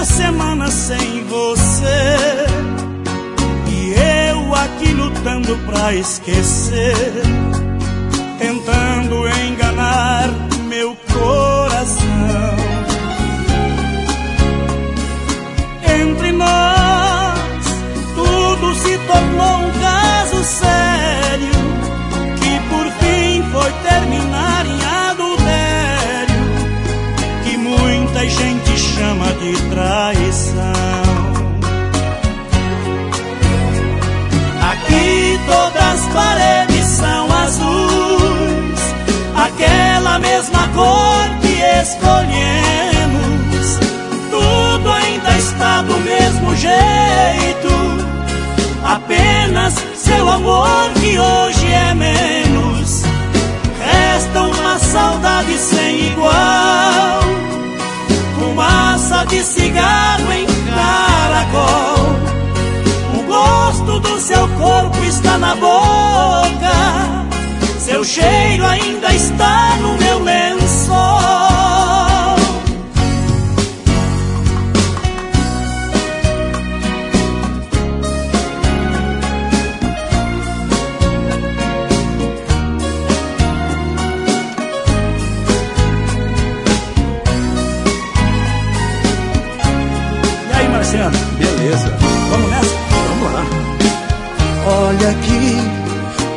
duas semanas sem você. E eu aqui lutando pra esquecer. Tentando chama de traição. Aqui todas as paredes são azuis, aquela mesma cor que escolhemos. Tudo ainda está do mesmo jeito, apenas seu amor que hoje boca, seu cheiro ainda está no meu lençol. E aí, Marciano? Beleza. Vamos nessa? Vamos lá. Olha aqui,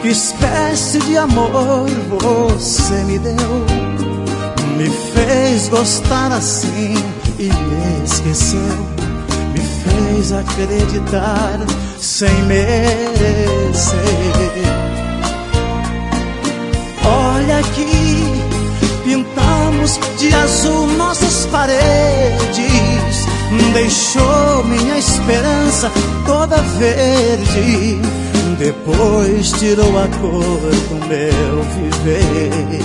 que espécie de amor você me deu. Me fez gostar assim e me esqueceu. Me fez acreditar sem merecer. Olha aqui, pintamos de azul nossas paredes. Deixou minha esperança toda verde. Depois tirou a cor do meu viver.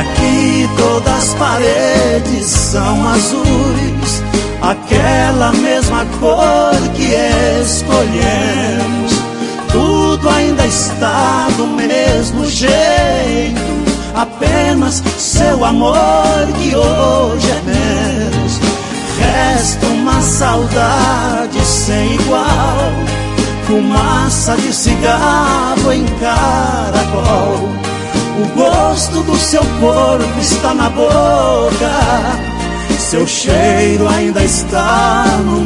Aqui todas as paredes são azuis, aquela mesma cor que escolhemos. Tudo ainda está do mesmo jeito, apenas seu amor que hoje é menos. Resta uma saudade sem igual, fumaça de cigarro em caracol. O gosto do seu corpo está na boca, seu cheiro ainda está no